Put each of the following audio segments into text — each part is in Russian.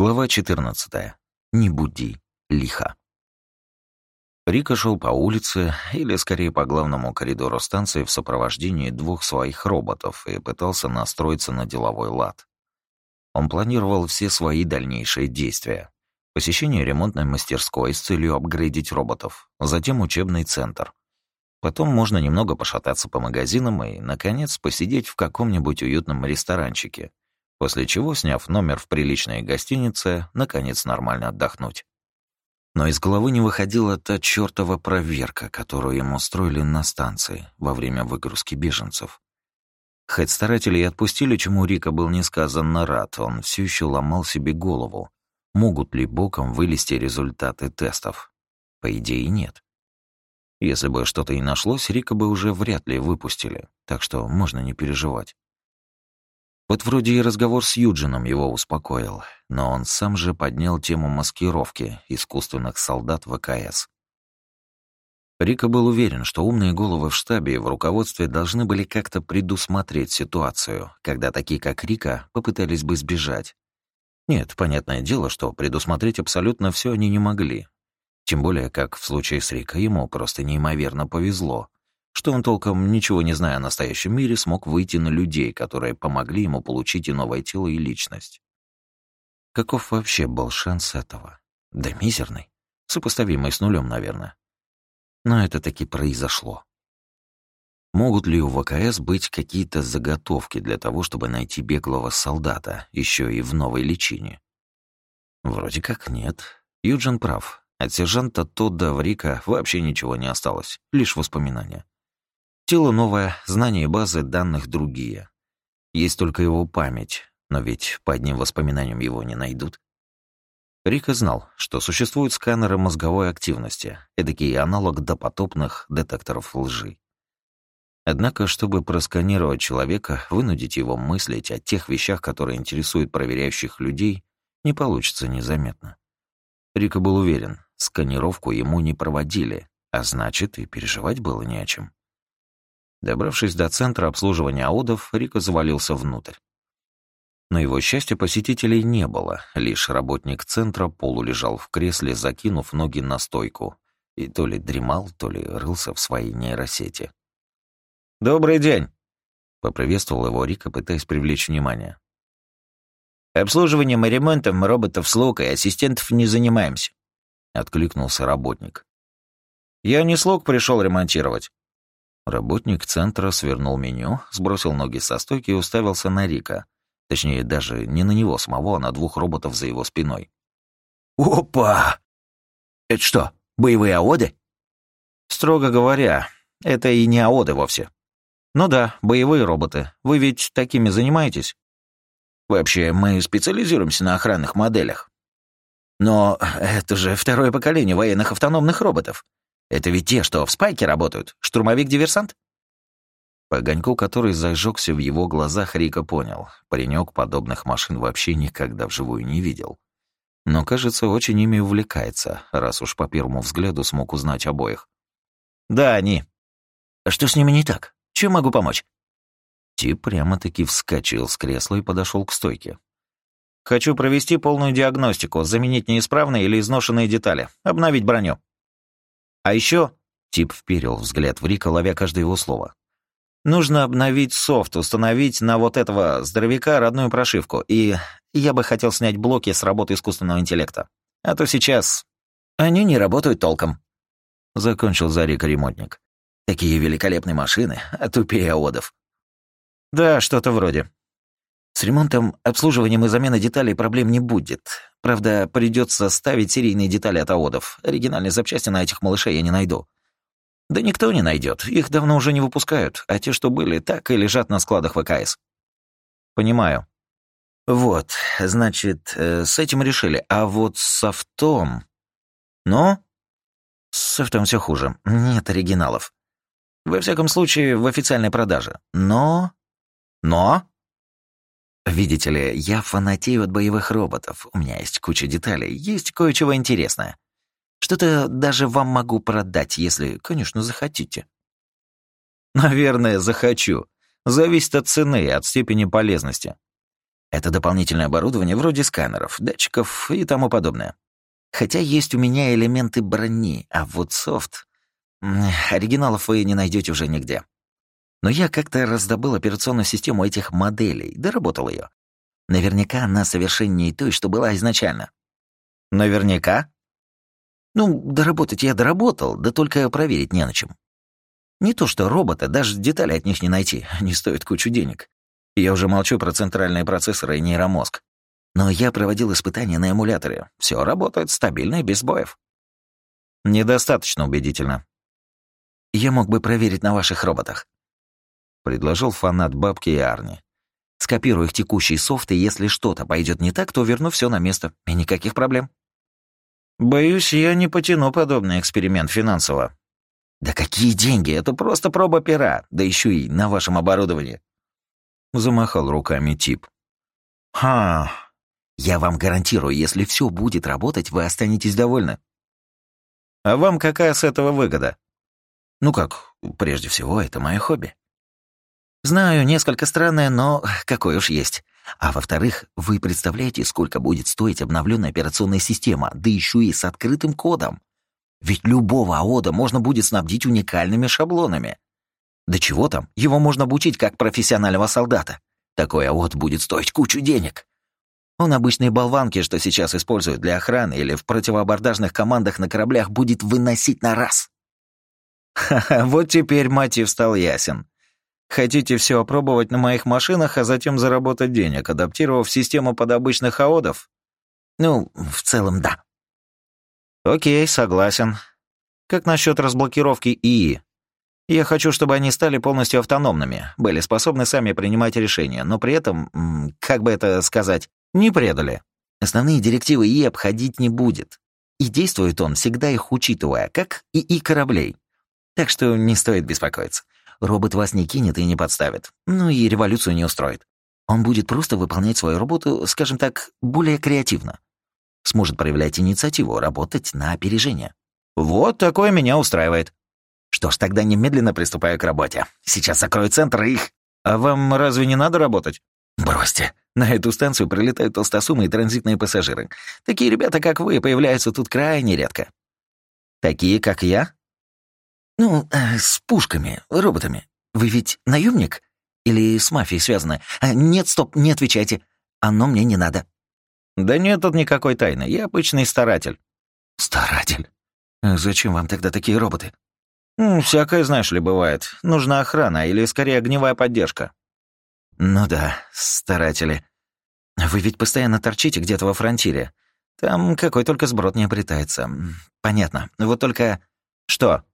Глава 14. Не буди лихо. Рика шел по улице, или скорее по главному коридору станции в сопровождении двух своих роботов и пытался настроиться на деловой лад. Он планировал все свои дальнейшие действия. Посещение ремонтной мастерской с целью апгрейдить роботов, затем учебный центр. Потом можно немного пошататься по магазинам и, наконец, посидеть в каком-нибудь уютном ресторанчике, после чего, сняв номер в приличной гостинице, наконец нормально отдохнуть. Но из головы не выходила та чёртова проверка, которую ему устроили на станции во время выгрузки беженцев. Хоть и отпустили, чему Рика был несказанно рад, он все еще ломал себе голову. Могут ли боком вылезти результаты тестов? По идее, нет. Если бы что-то и нашлось, Рика бы уже вряд ли выпустили, так что можно не переживать. Вот вроде и разговор с Юджином его успокоил, но он сам же поднял тему маскировки искусственных солдат ВКС. Рика был уверен, что умные головы в штабе и в руководстве должны были как-то предусмотреть ситуацию, когда такие, как Рика, попытались бы сбежать. Нет, понятное дело, что предусмотреть абсолютно все они не могли. Тем более, как в случае с Рика, ему просто неимоверно повезло что он толком, ничего не зная о настоящем мире, смог выйти на людей, которые помогли ему получить и новое тело, и личность. Каков вообще был шанс этого? Да мизерный. Сопоставимый с нулем, наверное. Но это таки произошло. Могут ли у ВКС быть какие-то заготовки для того, чтобы найти беглого солдата, еще и в новой личине? Вроде как нет. Юджин прав. От сержанта Тодда Врика вообще ничего не осталось, лишь воспоминания. Тело новое, знания базы данных другие. Есть только его память, но ведь по одним воспоминаниям его не найдут. Рика знал, что существуют сканеры мозговой активности, эдакий аналог допотопных детекторов лжи. Однако, чтобы просканировать человека, вынудить его мыслить о тех вещах, которые интересуют проверяющих людей, не получится незаметно. Рика был уверен, сканировку ему не проводили, а значит, и переживать было не о чем. Добравшись до центра обслуживания аудов, Рико завалился внутрь. На его счастье посетителей не было, лишь работник центра полулежал в кресле, закинув ноги на стойку, и то ли дремал, то ли рылся в своей нейросети. «Добрый день!» — поприветствовал его Рика, пытаясь привлечь внимание. «Обслуживанием и ремонтом роботов слуг и ассистентов не занимаемся», — откликнулся работник. «Я не слуг пришел ремонтировать. Работник центра свернул меню, сбросил ноги со стойки и уставился на Рика. Точнее, даже не на него самого, а на двух роботов за его спиной. «Опа! Это что, боевые аоды?» «Строго говоря, это и не аоды вовсе. Ну да, боевые роботы. Вы ведь такими занимаетесь?» «Вообще, мы специализируемся на охранных моделях. Но это же второе поколение военных автономных роботов. Это ведь те, что в спайке работают? Штурмовик-диверсант?» По огоньку, который зажегся в его глазах, Рика понял. Паренек подобных машин вообще никогда вживую не видел. Но, кажется, очень ими увлекается, раз уж по первому взгляду смог узнать обоих. «Да, они». «А что с ними не так? Чем могу помочь?» Тип прямо-таки вскочил с кресла и подошел к стойке. «Хочу провести полную диагностику, заменить неисправные или изношенные детали, обновить броню». А еще, тип вперил взгляд в Рика, ловя каждое его слово. Нужно обновить софт, установить на вот этого здоровяка родную прошивку, и я бы хотел снять блоки с работы искусственного интеллекта. А то сейчас они не работают толком. Закончил за Рика ремонтник. Такие великолепные машины, а тупее аодов. Да, что-то вроде. С ремонтом, обслуживанием и заменой деталей проблем не будет. Правда, придется ставить серийные детали от аодов. Оригинальные запчасти на этих малышей я не найду. Да никто не найдет. Их давно уже не выпускают, а те, что были, так и лежат на складах ВКС. Понимаю. Вот, значит, э, с этим решили. А вот с софтом... Ну? С софтом все хуже. Нет оригиналов. Во всяком случае, в официальной продаже. Но... Но... Видите ли, я фанатею от боевых роботов. У меня есть куча деталей, есть кое-чего интересное. Что-то даже вам могу продать, если, конечно, захотите. Наверное, захочу. Зависит от цены и от степени полезности. Это дополнительное оборудование вроде сканеров, датчиков и тому подобное. Хотя есть у меня элементы брони, а вот софт... Оригиналов вы не найдете уже нигде. Но я как-то раздобыл операционную систему этих моделей, доработал ее. Наверняка она совершеннее той, что была изначально. Наверняка? Ну, доработать я доработал, да только проверить не на чем. Не то что роботы, даже детали от них не найти, они стоят кучу денег. Я уже молчу про центральные процессоры и нейромозг. Но я проводил испытания на эмуляторе. Все работает стабильно и без боев. Недостаточно убедительно. Я мог бы проверить на ваших роботах. Предложил фанат бабки и Арни. Скопирую их текущий софт, и если что-то пойдет не так, то верну все на место. И никаких проблем. Боюсь, я не потяну подобный эксперимент финансово. Да какие деньги? Это просто проба пера, да еще и на вашем оборудовании. Замахал руками тип. Ха, я вам гарантирую, если все будет работать, вы останетесь довольны. А вам какая с этого выгода? Ну как, прежде всего, это мое хобби. Знаю, несколько странное, но какое уж есть. А во-вторых, вы представляете, сколько будет стоить обновленная операционная система, да еще и с открытым кодом? Ведь любого АОДа можно будет снабдить уникальными шаблонами. Да чего там, его можно обучить как профессионального солдата. Такой АОД будет стоить кучу денег. Он обычные болванки, что сейчас используют для охраны или в противоабордажных командах на кораблях, будет выносить на раз. Ха-ха, вот теперь мотив стал ясен. Хотите все опробовать на моих машинах, а затем заработать денег, адаптировав систему под обычных аодов? Ну, в целом, да. Окей, согласен. Как насчет разблокировки ИИ? Я хочу, чтобы они стали полностью автономными, были способны сами принимать решения, но при этом, как бы это сказать, не предали. Основные директивы ИИ обходить не будет. И действует он, всегда их учитывая, как ИИ кораблей. Так что не стоит беспокоиться. Робот вас не кинет и не подставит. Ну и революцию не устроит. Он будет просто выполнять свою работу, скажем так, более креативно. Сможет проявлять инициативу, работать на опережение. Вот такое меня устраивает. Что ж, тогда немедленно приступаю к работе. Сейчас закрою центр и. А вам разве не надо работать? Бросьте. На эту станцию прилетают толстосумы и транзитные пассажиры. Такие ребята, как вы, появляются тут крайне редко. Такие, как я? «Ну, э, с пушками, роботами. Вы ведь наемник? Или с мафией связаны? А, нет, стоп, не отвечайте. Оно мне не надо». «Да нет тут никакой тайны. Я обычный старатель». «Старатель? А зачем вам тогда такие роботы?» ну, «Всякое, знаешь ли, бывает. Нужна охрана или, скорее, огневая поддержка». «Ну да, старатели. Вы ведь постоянно торчите где-то во фронтире. Там какой только сброд не обретается. Понятно. Вот только...» «Что?»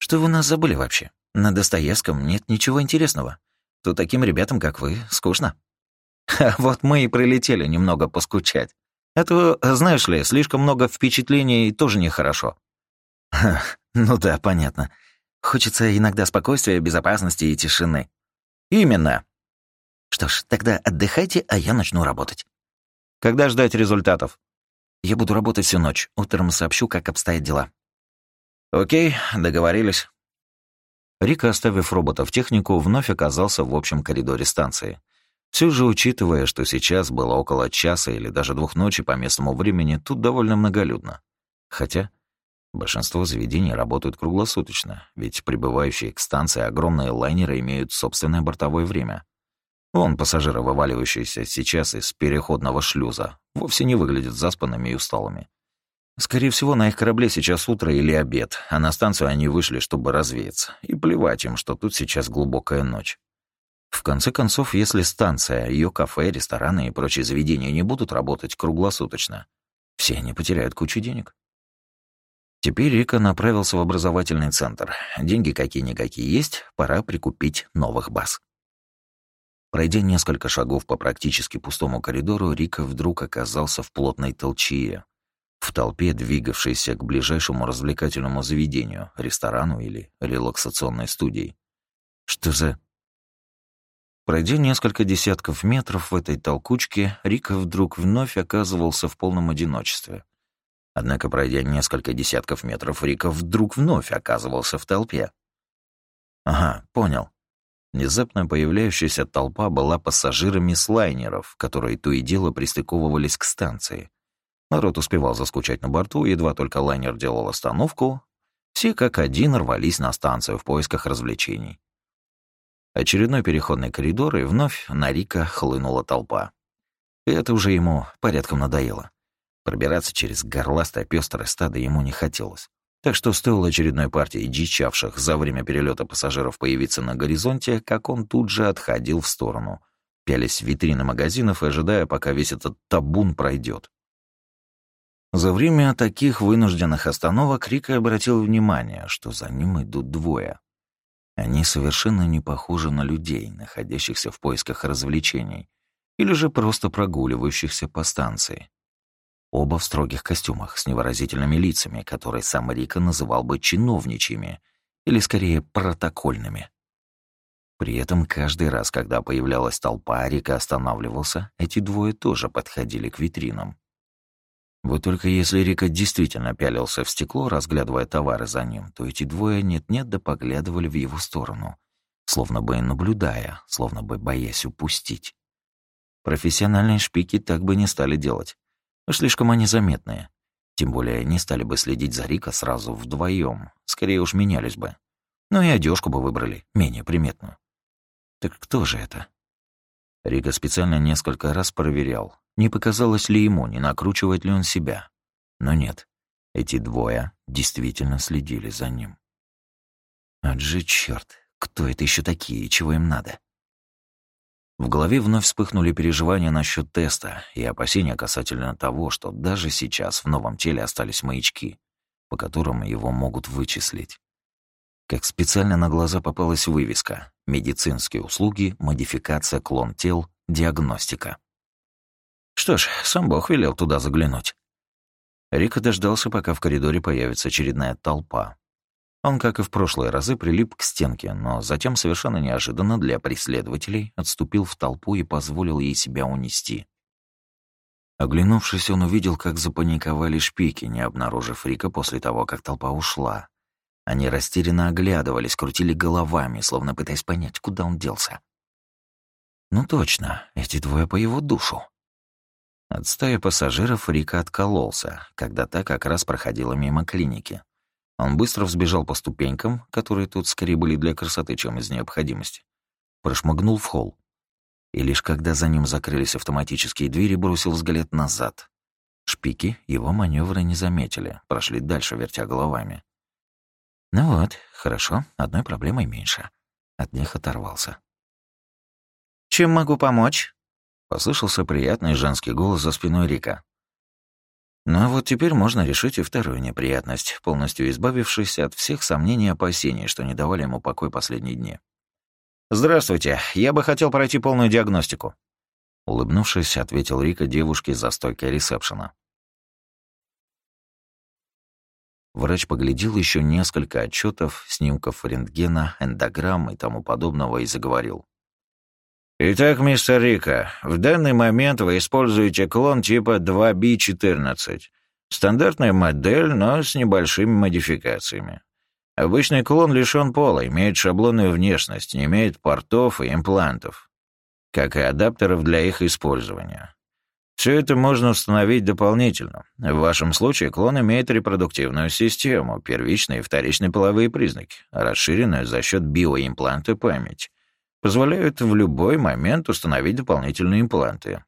Что вы нас забыли вообще? На Достоевском нет ничего интересного. То таким ребятам, как вы, скучно. А вот мы и прилетели немного поскучать. А то, знаешь ли, слишком много впечатлений тоже нехорошо. Ха, ну да, понятно. Хочется иногда спокойствия, безопасности и тишины. Именно. Что ж, тогда отдыхайте, а я начну работать. Когда ждать результатов? Я буду работать всю ночь. Утром сообщу, как обстоят дела. «Окей, договорились». Рика, оставив робота в технику, вновь оказался в общем коридоре станции. Все же, учитывая, что сейчас было около часа или даже двух ночи по местному времени, тут довольно многолюдно. Хотя большинство заведений работают круглосуточно, ведь прибывающие к станции огромные лайнеры имеют собственное бортовое время. Вон пассажиры, вываливающиеся сейчас из переходного шлюза, вовсе не выглядят заспанными и усталыми. Скорее всего, на их корабле сейчас утро или обед, а на станцию они вышли, чтобы развеяться. И плевать им, что тут сейчас глубокая ночь. В конце концов, если станция, ее кафе, рестораны и прочие заведения не будут работать круглосуточно, все они потеряют кучу денег. Теперь Рика направился в образовательный центр. Деньги какие-никакие есть, пора прикупить новых баз. Пройдя несколько шагов по практически пустому коридору, Рика вдруг оказался в плотной толчее, в толпе, двигавшейся к ближайшему развлекательному заведению, ресторану или релаксационной студии. Что за... Пройдя несколько десятков метров в этой толкучке, Рика вдруг вновь оказывался в полном одиночестве. Однако, пройдя несколько десятков метров, Рика вдруг вновь оказывался в толпе. Ага, понял. Внезапно появляющаяся толпа была пассажирами слайнеров, которые то и дело пристыковывались к станции. Народ успевал заскучать на борту, едва только лайнер делал остановку, все как один рвались на станцию в поисках развлечений. Очередной переходный коридор, и вновь на Рика хлынула толпа. И это уже ему порядком надоело. Пробираться через горластое пёстрое стадо ему не хотелось. Так что стоило очередной партии дичавших за время перелета пассажиров появиться на горизонте, как он тут же отходил в сторону, пялись в витрины магазинов ожидая, пока весь этот табун пройдет. За время таких вынужденных остановок Рика обратил внимание, что за ним идут двое. Они совершенно не похожи на людей, находящихся в поисках развлечений, или же просто прогуливающихся по станции. Оба в строгих костюмах с невыразительными лицами, которые сам Рика называл бы чиновничьими, или скорее протокольными. При этом каждый раз, когда появлялась толпа, Рика останавливался, эти двое тоже подходили к витринам. Вот только если Рика действительно пялился в стекло, разглядывая товары за ним, то эти двое нет-нет да поглядывали в его сторону, словно бы наблюдая, словно бы боясь упустить. Профессиональные шпики так бы не стали делать. Слишком они заметные. Тем более не стали бы следить за Рика сразу вдвоем, скорее уж менялись бы. Ну и одежку бы выбрали, менее приметную. Так кто же это? Рика специально несколько раз проверял, не показалось ли ему, не накручивает ли он себя. Но нет, эти двое действительно следили за ним. Отже, черт, кто это еще такие и чего им надо? В голове вновь вспыхнули переживания насчет теста и опасения касательно того, что даже сейчас в новом теле остались маячки, по которым его могут вычислить. Как специально на глаза попалась вывеска «Медицинские услуги, модификация клон тел, диагностика». Что ж, сам Бог велел туда заглянуть. Рика дождался, пока в коридоре появится очередная толпа, он, как и в прошлые разы, прилип к стенке, но затем совершенно неожиданно для преследователей отступил в толпу и позволил ей себя унести. Оглянувшись, он увидел, как запаниковали шпики, не обнаружив Рика после того, как толпа ушла. Они растерянно оглядывались, крутили головами, словно пытаясь понять, куда он делся. Ну точно, эти двое по его душу. От стаи пассажиров Рика откололся, когда та как раз проходила мимо клиники. Он быстро взбежал по ступенькам, которые тут скорее были для красоты, чем из необходимости. Прошмыгнул в холл. И лишь когда за ним закрылись автоматические двери, бросил взгляд назад. Шпики его маневры не заметили, прошли дальше, вертя головами. Ну вот, хорошо, одной проблемой меньше. От них оторвался. «Чем могу помочь?» Послышался приятный женский голос за спиной Рика. Ну а вот теперь можно решить и вторую неприятность, полностью избавившись от всех сомнений и опасений, что не давали ему покой последние дни. «Здравствуйте, я бы хотел пройти полную диагностику», — улыбнувшись, ответил Рика девушке за стойкой ресепшена. Врач поглядел еще несколько отчетов, снимков рентгена, эндограмм и тому подобного и заговорил. Итак, мистер Рика, в данный момент вы используете клон типа 2B14. Стандартная модель, но с небольшими модификациями. Обычный клон лишён пола, имеет шаблонную внешность, не имеет портов и имплантов, как и адаптеров для их использования. Все это можно установить дополнительно. В вашем случае клон имеет репродуктивную систему, первичные и вторичные половые признаки, расширенную за счет биоимпланта память позволяют в любой момент установить дополнительные импланты.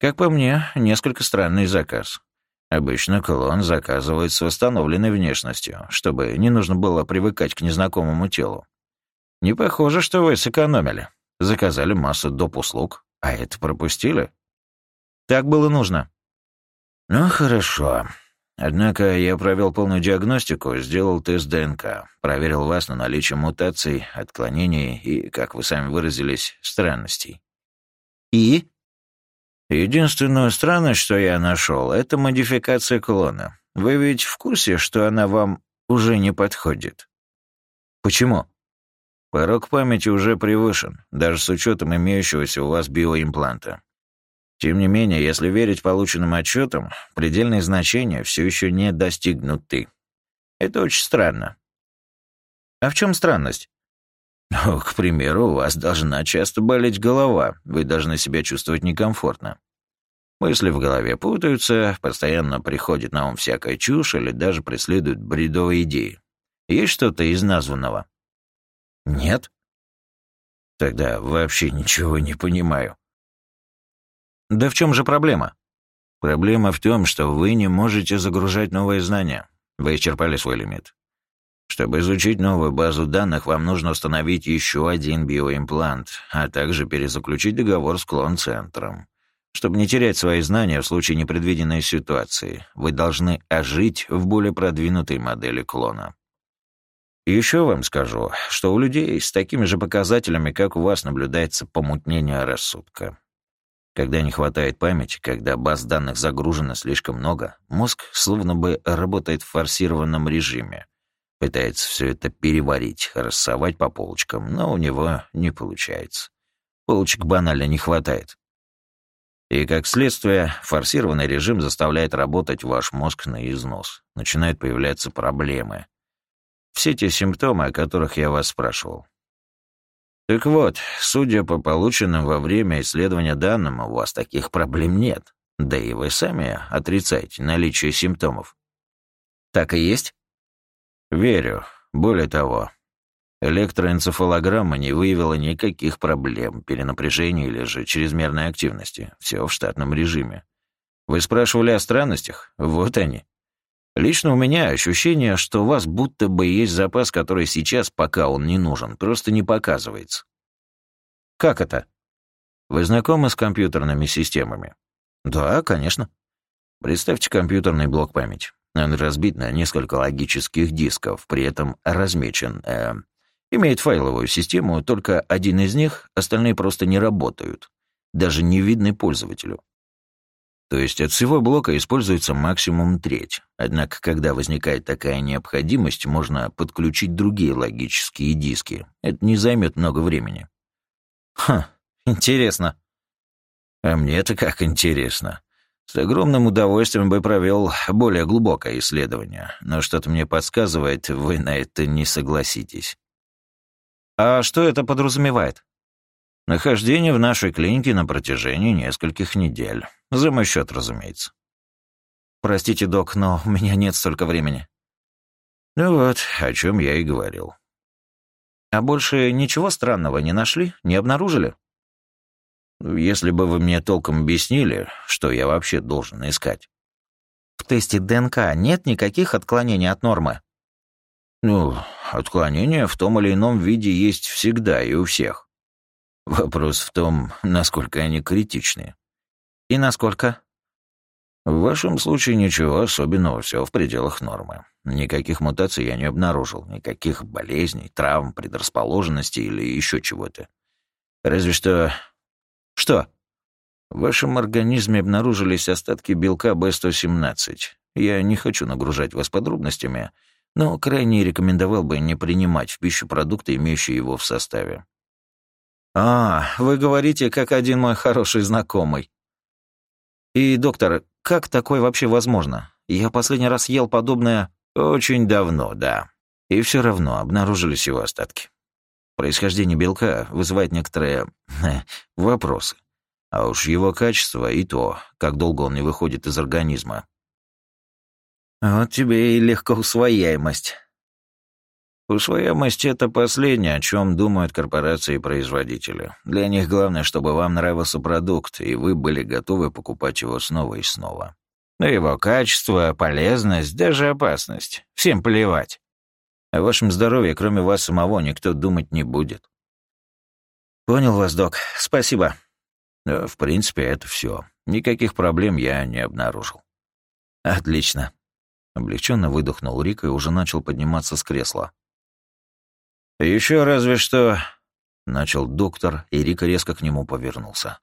Как по мне, несколько странный заказ. Обычно клон заказывает с восстановленной внешностью, чтобы не нужно было привыкать к незнакомому телу. Не похоже, что вы сэкономили. Заказали массу доп. услуг, а это пропустили. Так было нужно. Ну, хорошо. Однако я провел полную диагностику, сделал тест ДНК, проверил вас на наличие мутаций, отклонений и, как вы сами выразились, странностей. И? Единственную странность, что я нашел, это модификация клона. Вы ведь в курсе, что она вам уже не подходит? Почему? Порог памяти уже превышен, даже с учетом имеющегося у вас биоимпланта. Тем не менее, если верить полученным отчетам, предельные значения все еще не достигнуты. Это очень странно. А в чем странность? Ну, к примеру, у вас должна часто болеть голова, вы должны себя чувствовать некомфортно. Мысли в голове путаются, постоянно приходит на ум всякая чушь или даже преследуют бредовые идеи. Есть что-то из названного? Нет. Тогда вообще ничего не понимаю. Да в чем же проблема? Проблема в том, что вы не можете загружать новые знания. Вы исчерпали свой лимит. Чтобы изучить новую базу данных, вам нужно установить еще один биоимплант, а также перезаключить договор с клон-центром. Чтобы не терять свои знания в случае непредвиденной ситуации, вы должны ожить в более продвинутой модели клона. еще вам скажу, что у людей с такими же показателями, как у вас, наблюдается помутнение рассудка. Когда не хватает памяти, когда баз данных загружено слишком много, мозг словно бы работает в форсированном режиме. Пытается все это переварить, рассовать по полочкам, но у него не получается. Полочек банально не хватает. И, как следствие, форсированный режим заставляет работать ваш мозг на износ. Начинают появляться проблемы. Все те симптомы, о которых я вас спрашивал. Так вот, судя по полученным во время исследования данным, у вас таких проблем нет. Да и вы сами отрицаете наличие симптомов. Так и есть? Верю. Более того, электроэнцефалограмма не выявила никаких проблем, перенапряжения или же чрезмерной активности. Все в штатном режиме. Вы спрашивали о странностях? Вот они. Лично у меня ощущение, что у вас будто бы есть запас, который сейчас, пока он не нужен, просто не показывается. Как это? Вы знакомы с компьютерными системами? Да, конечно. Представьте компьютерный блок памяти. Он разбит на несколько логических дисков, при этом размечен. Э, имеет файловую систему, только один из них, остальные просто не работают. Даже не видны пользователю. То есть от всего блока используется максимум треть. Однако, когда возникает такая необходимость, можно подключить другие логические диски. Это не займет много времени. Ха, интересно. А мне-то как интересно. С огромным удовольствием бы провел более глубокое исследование, но что-то мне подсказывает, вы на это не согласитесь. А что это подразумевает? Нахождение в нашей клинике на протяжении нескольких недель. За мой счет, разумеется. Простите, док, но у меня нет столько времени. Ну вот, о чем я и говорил. А больше ничего странного не нашли, не обнаружили? Если бы вы мне толком объяснили, что я вообще должен искать. В тесте ДНК нет никаких отклонений от нормы? Ну, отклонения в том или ином виде есть всегда и у всех. Вопрос в том, насколько они критичны. И насколько? В вашем случае ничего особенного, все в пределах нормы. Никаких мутаций я не обнаружил, никаких болезней, травм, предрасположенностей или еще чего-то. Разве что... Что? В вашем организме обнаружились остатки белка B117. Я не хочу нагружать вас подробностями, но крайне рекомендовал бы не принимать в пищу продукты, имеющие его в составе. «А, вы говорите, как один мой хороший знакомый». «И, доктор, как такое вообще возможно? Я последний раз ел подобное очень давно, да. И все равно обнаружились его остатки. Происхождение белка вызывает некоторые вопросы. А уж его качество и то, как долго он не выходит из организма. Вот тебе и легкоусвояемость. Усвояемость — это последнее, о чем думают корпорации и производители. Для них главное, чтобы вам нравился продукт, и вы были готовы покупать его снова и снова. На его качество, полезность, даже опасность. Всем плевать. О вашем здоровье, кроме вас самого, никто думать не будет. Понял вас, док. Спасибо. В принципе, это все. Никаких проблем я не обнаружил. Отлично. Облегченно выдохнул Рик и уже начал подниматься с кресла. Еще разве что...» — начал доктор, и Рика резко к нему повернулся.